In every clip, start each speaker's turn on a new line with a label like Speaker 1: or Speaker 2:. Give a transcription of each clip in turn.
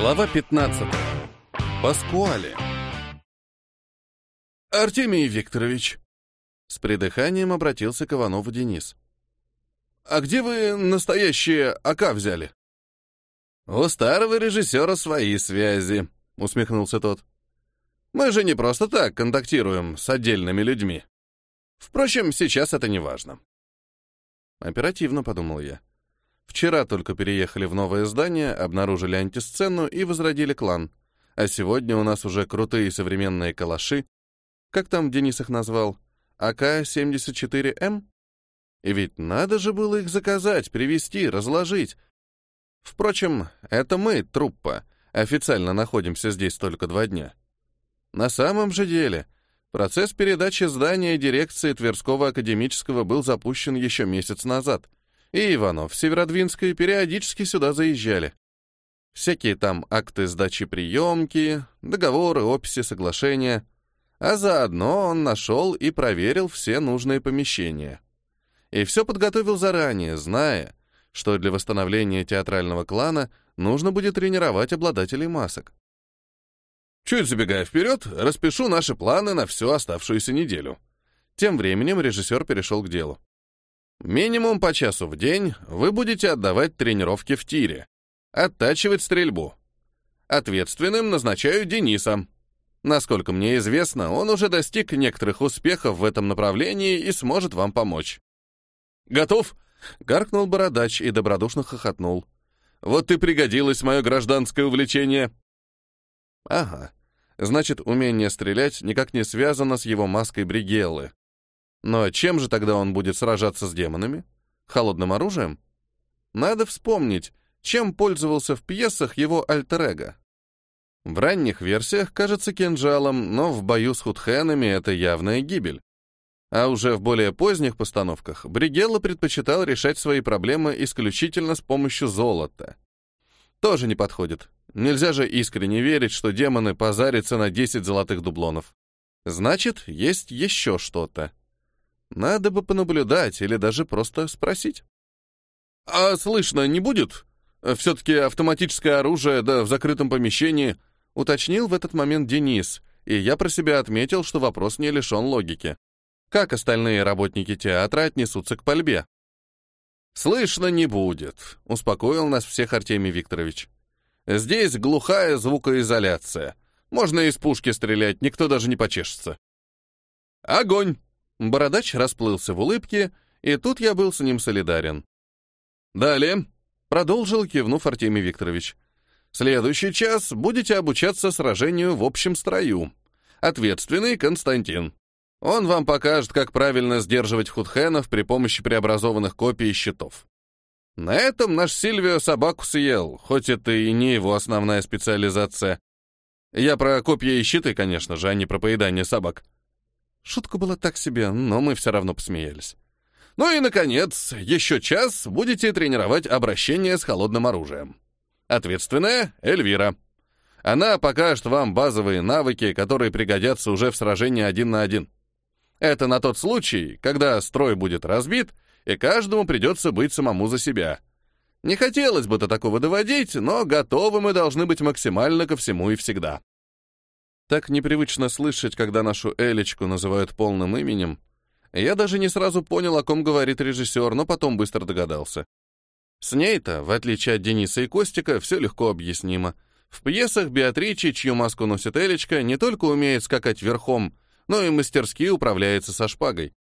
Speaker 1: Глава 15. Паскуале.
Speaker 2: «Артемий Викторович», —
Speaker 1: с придыханием обратился к Иванову Денис.
Speaker 2: «А где вы настоящие АК взяли?»
Speaker 1: «У старого режиссера свои связи», — усмехнулся тот. «Мы же не просто так контактируем с отдельными людьми. Впрочем, сейчас это не важно». Оперативно, подумал я. Вчера только переехали в новое здание, обнаружили антисцену и возродили клан. А сегодня у нас уже крутые современные калаши. Как там Денис их назвал? АК-74М? И ведь надо же было их заказать, привезти, разложить. Впрочем, это мы, труппа, официально находимся здесь только два дня. На самом же деле, процесс передачи здания дирекции Тверского академического был запущен еще месяц назад — и Иванов Северодвинской периодически сюда заезжали. Всякие там акты сдачи приемки, договоры, описи, соглашения. А заодно он нашел и проверил все нужные помещения. И все подготовил заранее, зная, что для восстановления театрального клана нужно будет тренировать обладателей масок.
Speaker 2: Чуть забегая вперед, распишу наши планы на всю оставшуюся неделю.
Speaker 1: Тем временем режиссер перешел к делу. Минимум по часу в день вы будете отдавать тренировки в тире, оттачивать стрельбу. Ответственным назначаю Дениса. Насколько мне известно, он уже достиг некоторых успехов в этом направлении и сможет вам помочь.
Speaker 2: «Готов?»
Speaker 1: — гаркнул бородач и добродушно хохотнул.
Speaker 2: «Вот и пригодилось мое гражданское увлечение».
Speaker 1: «Ага. Значит, умение стрелять никак не связано с его маской Бригеллы. Но чем же тогда он будет сражаться с демонами? Холодным оружием? Надо вспомнить, чем пользовался в пьесах его альтер-эго. В ранних версиях кажется кинжалом, но в бою с худхенами это явная гибель. А уже в более поздних постановках Бригелло предпочитал решать свои проблемы исключительно с помощью золота. Тоже не подходит. Нельзя же искренне верить, что демоны позарятся на 10 золотых дублонов. Значит, есть еще что-то. Надо бы понаблюдать или даже просто спросить.
Speaker 2: «А слышно не будет? Все-таки автоматическое оружие, да в закрытом помещении»,
Speaker 1: уточнил в этот момент Денис, и я про себя отметил, что вопрос не лишен логики. Как остальные работники театра отнесутся к пальбе? «Слышно не будет», — успокоил нас всех Артемий Викторович. «Здесь глухая звукоизоляция. Можно из пушки стрелять, никто даже не почешется».
Speaker 2: «Огонь!»
Speaker 1: Бородач расплылся в улыбке, и тут я был с ним солидарен.
Speaker 2: «Далее», —
Speaker 1: продолжил, кивнув Артемий Викторович. «Следующий час будете обучаться сражению в общем строю. Ответственный Константин. Он вам покажет, как правильно сдерживать худхенов при помощи преобразованных копий и щитов. На этом наш Сильвио собаку съел, хоть это и не его основная специализация. Я про копья и щиты, конечно же, а не про поедание собак. Шутка была так себе, но мы все равно посмеялись. Ну и, наконец, еще час будете тренировать обращение с холодным оружием. Ответственная — Эльвира. Она покажет вам базовые навыки, которые пригодятся уже в сражении один на один. Это на тот случай, когда строй будет разбит, и каждому придется быть самому за себя. Не хотелось бы до такого доводить, но готовы мы должны быть максимально ко всему и всегда. Так непривычно слышать, когда нашу Элечку называют полным именем. Я даже не сразу понял, о ком говорит режиссер, но потом быстро догадался. С ней-то, в отличие от Дениса и Костика, все легко объяснимо. В пьесах Беатричи, чью маску носит Элечка, не только умеет скакать верхом, но и мастерски управляется со шпагой.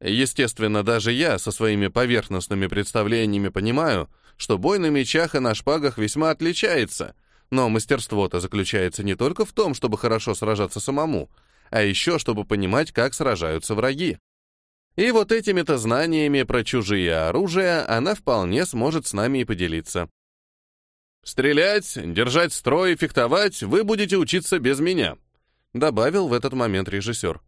Speaker 1: Естественно, даже я со своими поверхностными представлениями понимаю, что бой на мечах и на шпагах весьма отличается, но мастерство-то заключается не только в том, чтобы хорошо сражаться самому, а еще чтобы понимать, как сражаются враги. И вот этими-то знаниями про чужие оружия она вполне сможет с нами и поделиться. «Стрелять, держать строй, фехтовать вы будете учиться без меня», добавил в этот момент режиссер.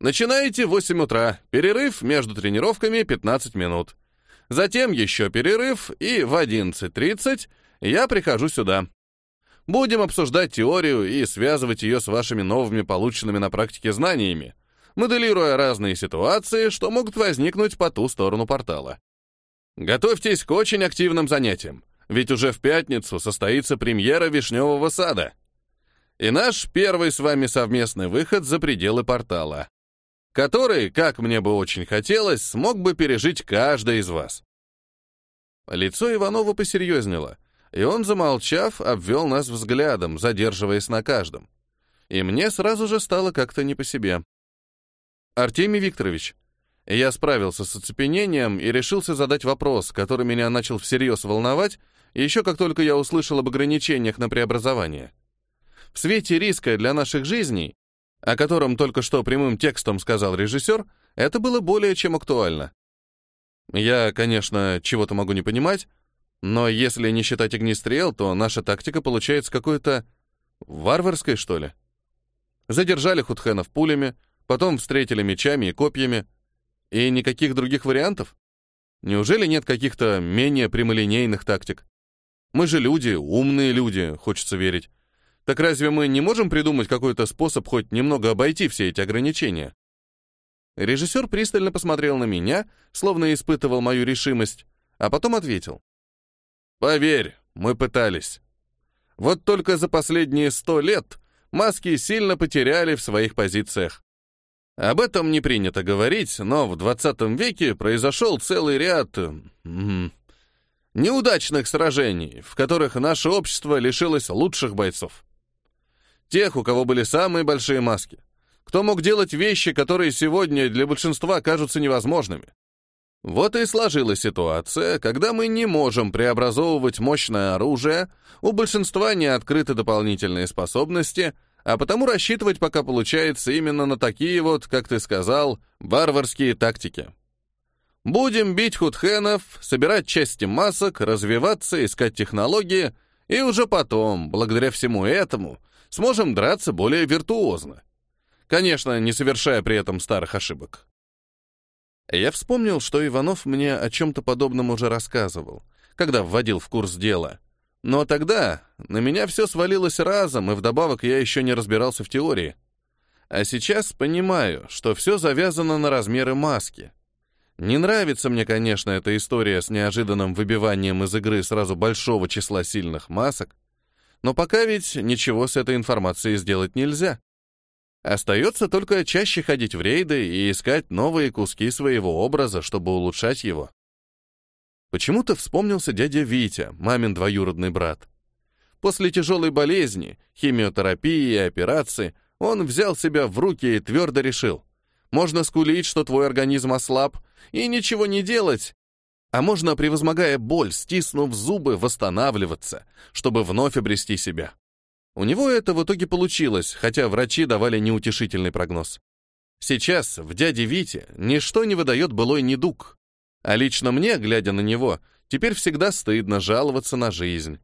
Speaker 1: «Начинаете в 8 утра, перерыв между тренировками 15 минут. Затем еще перерыв, и в 11.30 я прихожу сюда. Будем обсуждать теорию и связывать ее с вашими новыми полученными на практике знаниями, моделируя разные ситуации, что могут возникнуть по ту сторону портала. Готовьтесь к очень активным занятиям. ведь уже в пятницу состоится премьера «Вишневого сада». И наш первый с вами совместный выход за пределы портала, который, как мне бы очень хотелось, смог бы пережить каждый из вас. Лицо Иванова посерьезнело, и он, замолчав, обвел нас взглядом, задерживаясь на каждом. И мне сразу же стало как-то не по себе. «Артемий Викторович», я справился с оцепенением и решился задать вопрос, который меня начал всерьез волновать, еще как только я услышал об ограничениях на преобразование. В свете риска для наших жизней, о котором только что прямым текстом сказал режиссер, это было более чем актуально. Я, конечно, чего-то могу не понимать, но если не считать огнестрел, то наша тактика получается какой-то варварской, что ли. Задержали худхенов пулями, потом встретили мечами и копьями, и никаких других вариантов? Неужели нет каких-то менее прямолинейных тактик? Мы же люди, умные люди, хочется верить. Так разве мы не можем придумать какой-то способ хоть немного обойти все эти ограничения? Режиссер пристально посмотрел на меня, словно испытывал мою решимость, а потом ответил. «Поверь, мы пытались. Вот только за последние сто лет маски сильно потеряли в своих позициях. Об этом не принято говорить, но в 20 веке произошел целый ряд... неудачных сражений, в которых наше общество лишилось лучших бойцов. Тех, у кого были самые большие маски. Кто мог делать вещи, которые сегодня для большинства кажутся невозможными. Вот и сложилась ситуация, когда мы не можем преобразовывать мощное оружие, у большинства не открыты дополнительные способности, а потому рассчитывать пока получается именно на такие вот, как ты сказал, варварские тактики. Будем бить худхенов, собирать части масок, развиваться, искать технологии, и уже потом, благодаря всему этому, сможем драться более виртуозно. Конечно, не совершая при этом старых ошибок. Я вспомнил, что Иванов мне о чем-то подобном уже рассказывал, когда вводил в курс дела. Но тогда на меня все свалилось разом, и вдобавок я еще не разбирался в теории. А сейчас понимаю, что все завязано на размеры маски. Не нравится мне, конечно, эта история с неожиданным выбиванием из игры сразу большого числа сильных масок, но пока ведь ничего с этой информацией сделать нельзя. Остается только чаще ходить в рейды и искать новые куски своего образа, чтобы улучшать его. Почему-то вспомнился дядя Витя, мамин двоюродный брат. После тяжелой болезни, химиотерапии и операции он взял себя в руки и твердо решил. Можно скулить, что твой организм ослаб, и ничего не делать, а можно, превозмогая боль, стиснув зубы, восстанавливаться, чтобы вновь обрести себя. У него это в итоге получилось, хотя врачи давали неутешительный прогноз. Сейчас в дяде Вите ничто не выдает былой недуг. А лично мне, глядя на него, теперь всегда стыдно жаловаться на жизнь.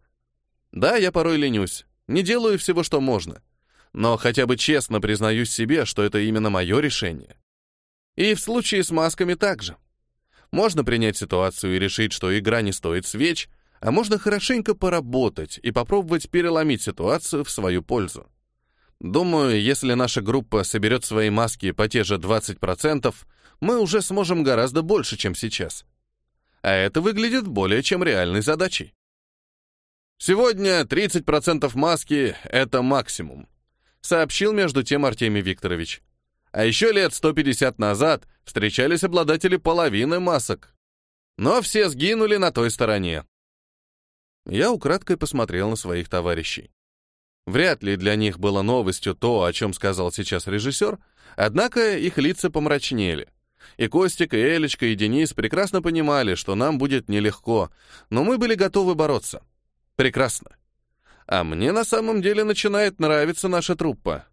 Speaker 1: Да, я порой ленюсь, не делаю всего, что можно. Но хотя бы честно признаюсь себе, что это именно мое решение. И в случае с масками также. Можно принять ситуацию и решить, что игра не стоит свеч, а можно хорошенько поработать и попробовать переломить ситуацию в свою пользу. Думаю, если наша группа соберет свои маски по те же 20%, мы уже сможем гораздо больше, чем сейчас. А это выглядит более чем реальной задачей. Сегодня 30% маски — это максимум, сообщил между тем Артемий Викторович. А еще лет 150 назад встречались обладатели половины масок. Но все сгинули на той стороне. Я украдкой посмотрел на своих товарищей. Вряд ли для них было новостью то, о чем сказал сейчас режиссер, однако их лица помрачнели. И Костик, и Элечка, и Денис прекрасно понимали, что нам будет нелегко, но мы были готовы бороться. Прекрасно. А мне на самом деле начинает нравиться наша труппа.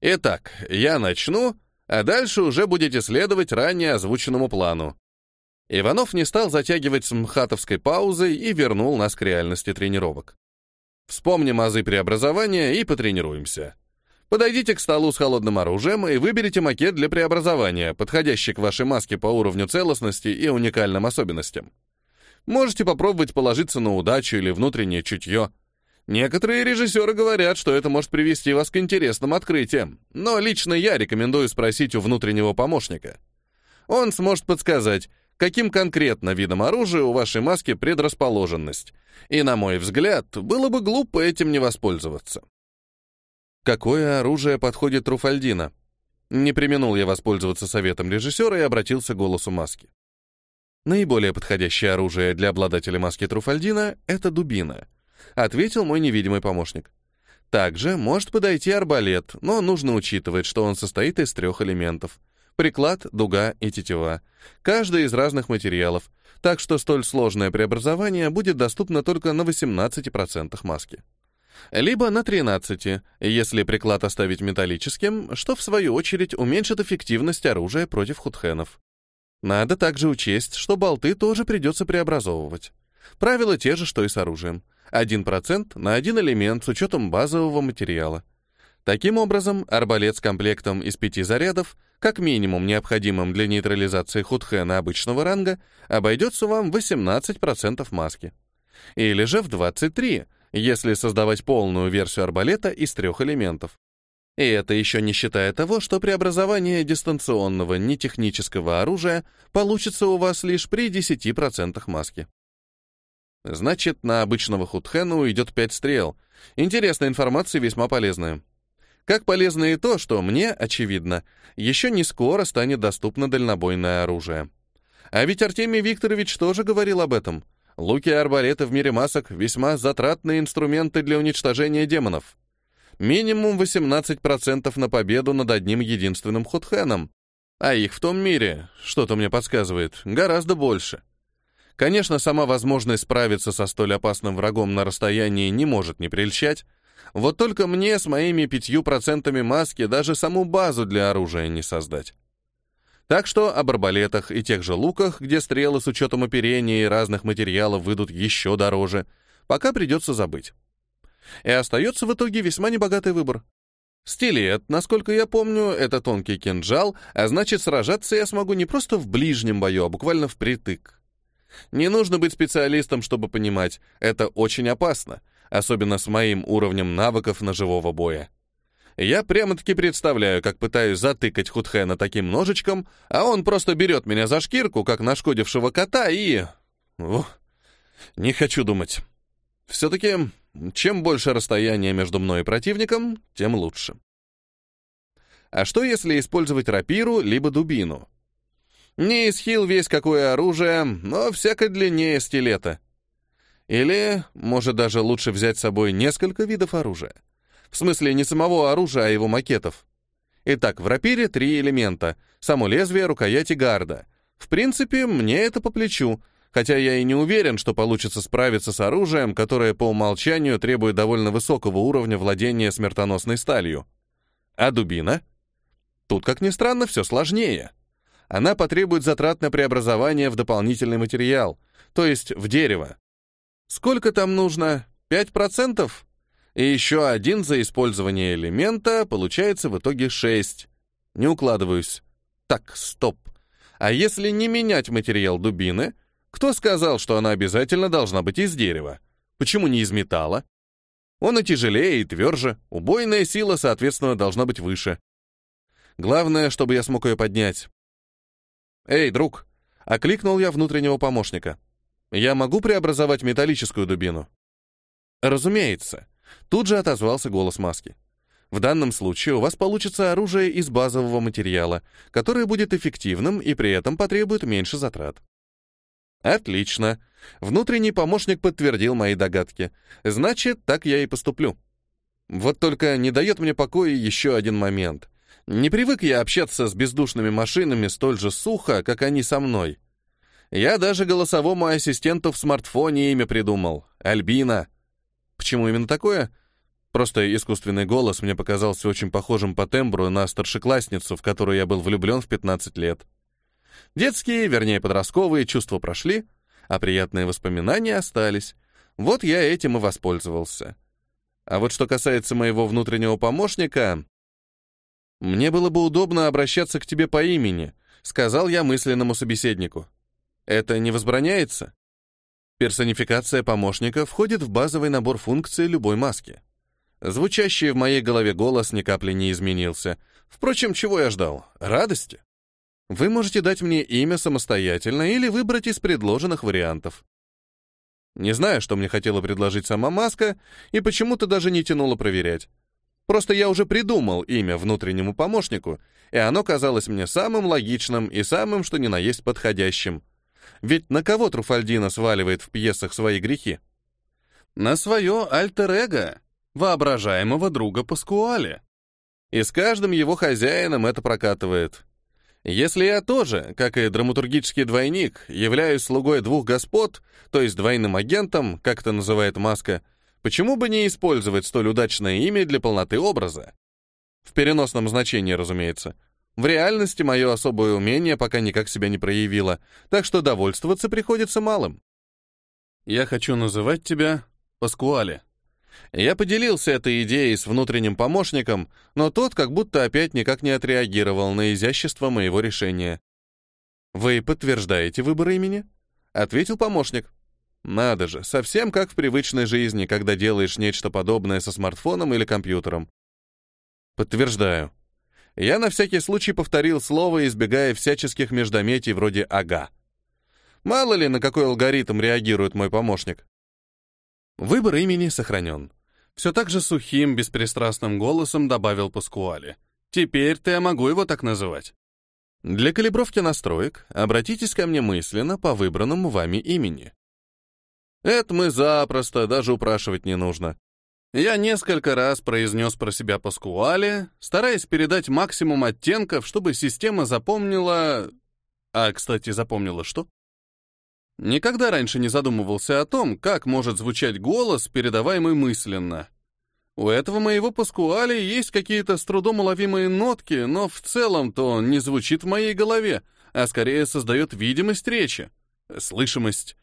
Speaker 1: Итак, я начну, а дальше уже будете следовать ранее озвученному плану. Иванов не стал затягивать с мхатовской паузой и вернул нас к реальности тренировок. Вспомним азы преобразования и потренируемся. Подойдите к столу с холодным оружием и выберите макет для преобразования, подходящий к вашей маске по уровню целостности и уникальным особенностям. Можете попробовать положиться на удачу или внутреннее чутье. Некоторые режиссеры говорят, что это может привести вас к интересным открытиям, но лично я рекомендую спросить у внутреннего помощника. Он сможет подсказать, каким конкретно видом оружия у вашей маски предрасположенность. И, на мой взгляд, было бы глупо этим не воспользоваться. Какое оружие подходит Труфальдина? Не применул я воспользоваться советом режиссера и обратился к голосу маски. Наиболее подходящее оружие для обладателя маски Труфальдина — это дубина, ответил мой невидимый помощник. Также может подойти арбалет, но нужно учитывать, что он состоит из трех элементов — приклад, дуга и тетива, каждый из разных материалов, так что столь сложное преобразование будет доступно только на 18% маски. Либо на 13, если приклад оставить металлическим, что в свою очередь уменьшит эффективность оружия против худхенов. Надо также учесть, что болты тоже придется преобразовывать. Правила те же, что и с оружием. 1% на один элемент с учетом базового материала. Таким образом, арбалет с комплектом из пяти зарядов, как минимум необходимым для нейтрализации худхена обычного ранга, обойдется вам 18% маски. Или же в 23%, если создавать полную версию арбалета из трех элементов. И это еще не считая того, что преобразование дистанционного нетехнического оружия получится у вас лишь при 10% маски. Значит, на обычного худхена уйдет 5 стрел. Интересная информация весьма полезная. Как полезно и то, что мне, очевидно, еще не скоро станет доступно дальнобойное оружие. А ведь Артемий Викторович тоже говорил об этом. Луки и арбалеты в мире масок — весьма затратные инструменты для уничтожения демонов. Минимум 18% на победу над одним единственным худхеном. А их в том мире, что-то мне подсказывает, гораздо больше. Конечно, сама возможность справиться со столь опасным врагом на расстоянии не может не прельщать, вот только мне с моими пятью процентами маски даже саму базу для оружия не создать. Так что об арбалетах и тех же луках, где стрелы с учетом оперения и разных материалов выйдут еще дороже, пока придется забыть. И остается в итоге весьма небогатый выбор. Стилет, насколько я помню, это тонкий кинжал, а значит, сражаться я смогу не просто в ближнем бою, а буквально впритык. Не нужно быть специалистом, чтобы понимать, это очень опасно, особенно с моим уровнем навыков ножевого боя. Я прямо-таки представляю, как пытаюсь затыкать Худхена таким ножичком, а он просто берет меня за шкирку, как нашкодившего кота, и... Ух, не хочу думать. Все-таки, чем больше расстояние между мной и противником, тем лучше. А что, если использовать рапиру либо дубину? Не исхил весь какое оружие, но всяко длиннее стилета. Или, может, даже лучше взять с собой несколько видов оружия. В смысле, не самого оружия, а его макетов. Итак, в рапире три элемента. Само лезвие, рукоять и гарда. В принципе, мне это по плечу, хотя я и не уверен, что получится справиться с оружием, которое по умолчанию требует довольно высокого уровня владения смертоносной сталью. А дубина? Тут, как ни странно, все сложнее. Она потребует затрат на преобразование в дополнительный материал, то есть в дерево. Сколько там нужно? 5%? И еще один за использование элемента, получается в итоге 6. Не укладываюсь. Так, стоп. А если не менять материал дубины, кто сказал, что она обязательно должна быть из дерева? Почему не из металла? Он и тяжелее, и тверже, убойная сила, соответственно, должна быть выше. Главное, чтобы я смог ее поднять. «Эй, друг!» — окликнул я внутреннего помощника. «Я могу преобразовать металлическую дубину?» «Разумеется», — тут же отозвался голос маски. В данном случае у вас получится оружие из базового материала, которое будет эффективным и при этом потребует меньше затрат. Отлично. Внутренний помощник подтвердил мои догадки. Значит, так я и поступлю. Вот только не дает мне покоя еще один момент. Не привык я общаться с бездушными машинами столь же сухо, как они со мной. Я даже голосовому ассистенту в смартфоне имя придумал — Альбина. Почему именно такое? Просто искусственный голос мне показался очень похожим по тембру на старшеклассницу, в которую я был влюблен в 15 лет. Детские, вернее подростковые, чувства прошли, а приятные воспоминания остались. Вот я этим и воспользовался. А вот что касается моего внутреннего помощника, «Мне было бы удобно обращаться к тебе по имени», — сказал я мысленному собеседнику. «Это не возбраняется?» Персонификация помощника входит в базовый набор функций любой маски. Звучащий в моей голове голос ни капли не изменился. Впрочем, чего я ждал? Радости? Вы можете дать мне имя самостоятельно или выбрать из предложенных вариантов. Не знаю, что мне хотела предложить сама маска, и почему-то даже не тянуло проверять. Просто я уже придумал имя внутреннему помощнику, и оно казалось мне самым логичным и самым, что ни на есть, подходящим. Ведь на кого Труфальдина сваливает в пьесах свои грехи? На свое альтер-эго, воображаемого друга Паскуале. И с каждым его хозяином это прокатывает. Если я тоже, как и драматургический двойник, являюсь слугой двух господ, то есть двойным агентом, как это называет Маска, почему бы не использовать столь удачное имя для полноты образа? В переносном значении, разумеется. В реальности мое особое умение пока никак себя не проявило, так что довольствоваться приходится малым. Я хочу называть тебя Паскуале. Я поделился этой идеей с внутренним помощником, но тот как будто опять никак не отреагировал на изящество моего решения. «Вы подтверждаете выбор имени?» — ответил помощник. «Надо же, совсем как в привычной жизни, когда делаешь нечто подобное со смартфоном или компьютером». «Подтверждаю». Я на всякий случай повторил слово, избегая всяческих междометий вроде «ага». Мало ли, на какой алгоритм реагирует мой помощник. Выбор имени сохранен. Все так же сухим, беспристрастным голосом добавил Паскуале. Теперь-то я могу его так называть. Для калибровки настроек обратитесь ко мне мысленно по выбранному вами имени. Это мы запросто, даже упрашивать не нужно. Я несколько раз произнес про себя Паскуале, стараясь передать максимум оттенков, чтобы система запомнила... А, кстати, запомнила что? Никогда раньше не задумывался о том, как может звучать голос, передаваемый мысленно. У этого моего Паскуали есть какие-то с трудом уловимые нотки, но в целом-то он не звучит в моей голове, а скорее создает видимость речи, слышимость.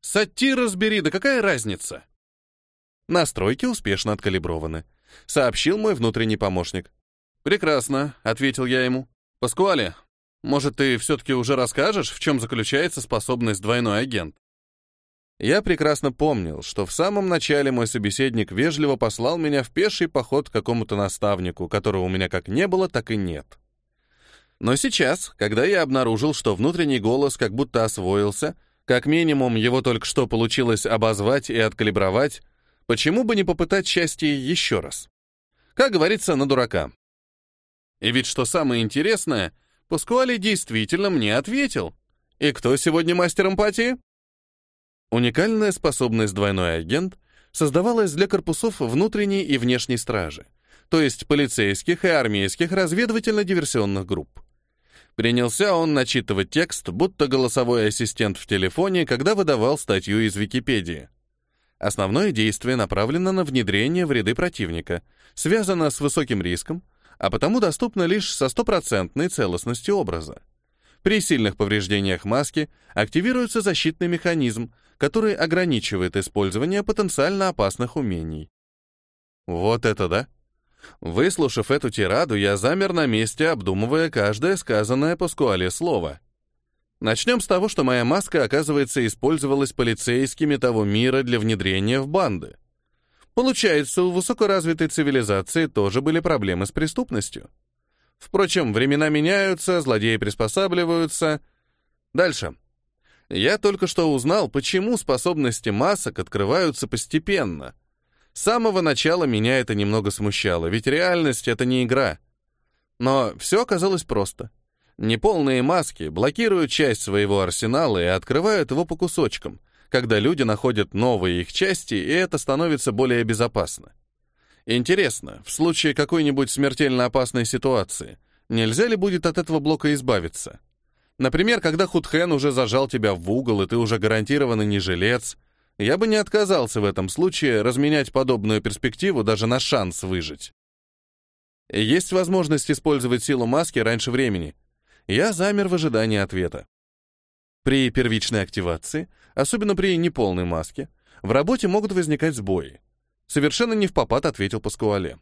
Speaker 1: Сати разбери, да какая разница? Настройки успешно откалиброваны, сообщил мой внутренний помощник. Прекрасно, ответил я ему. Паскуали, может, ты все-таки уже расскажешь, в чем заключается способность двойной агент? Я прекрасно помнил, что в самом начале мой собеседник вежливо послал меня в пеший поход к какому-то наставнику, которого у меня как не было, так и нет. Но сейчас, когда я обнаружил, что внутренний голос как будто освоился, как минимум его только что получилось обозвать и откалибровать, почему бы не попытать счастье еще раз? Как говорится, на дурака. И ведь что самое интересное — Паскуали действительно мне ответил. И кто сегодня мастер эмпатии? Уникальная способность двойной агент создавалась для корпусов внутренней и внешней стражи, то есть полицейских и армейских разведывательно-диверсионных групп. Принялся он начитывать текст, будто голосовой ассистент в телефоне, когда выдавал статью из Википедии. Основное действие направлено на внедрение в ряды противника, связано с высоким риском, а потому доступна лишь со стопроцентной целостностью образа. При сильных повреждениях маски активируется защитный механизм, который ограничивает использование потенциально опасных умений. Вот это да! Выслушав эту тираду, я замер на месте, обдумывая каждое сказанное по скуале слово. Начнем с того, что моя маска, оказывается, использовалась полицейскими того мира для внедрения в банды. Получается, у высокоразвитой цивилизации тоже были проблемы с преступностью. Впрочем, времена меняются, злодеи приспосабливаются. Дальше. Я только что узнал, почему способности масок открываются постепенно. С самого начала меня это немного смущало, ведь реальность — это не игра. Но все оказалось просто. Неполные маски блокируют часть своего арсенала и открывают его по кусочкам — когда люди находят новые их части, и это становится более безопасно. Интересно, в случае какой-нибудь смертельно опасной ситуации, нельзя ли будет от этого блока избавиться? Например, когда Худхен уже зажал тебя в угол, и ты уже гарантированно не жилец, я бы не отказался в этом случае разменять подобную перспективу даже на шанс выжить. Есть возможность использовать силу маски раньше времени. Я замер в ожидании ответа. При первичной активации, особенно при неполной маске, в работе могут возникать сбои. Совершенно не в попад ответил Паскуале.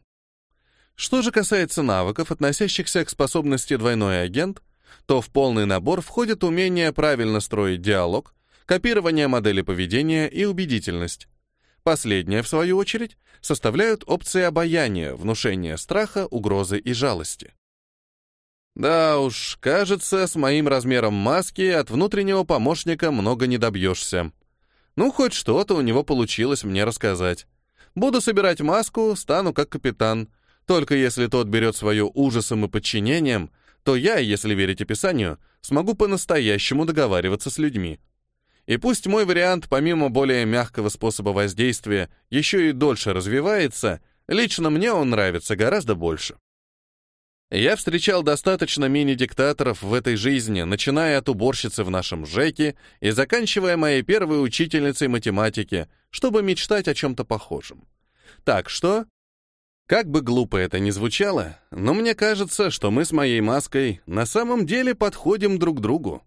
Speaker 1: Что же касается навыков, относящихся к способности двойной агент, то в полный набор входит умение правильно строить диалог, копирование модели поведения и убедительность. Последнее, в свою очередь, составляют опции обаяния, внушения страха, угрозы и жалости. Да уж, кажется, с моим размером маски от внутреннего помощника много не добьешься. Ну, хоть что-то у него получилось мне рассказать. Буду собирать маску, стану как капитан. Только если тот берет свое ужасом и подчинением, то я, если верить описанию, смогу по-настоящему договариваться с людьми. И пусть мой вариант, помимо более мягкого способа воздействия, еще и дольше развивается, лично мне он нравится гораздо больше. Я встречал достаточно мини-диктаторов в этой жизни, начиная от уборщицы в нашем ЖЭКе и заканчивая моей первой учительницей математики, чтобы мечтать о чем-то похожем. Так что, как бы глупо это ни звучало, но мне кажется, что мы с моей маской на самом деле подходим друг другу.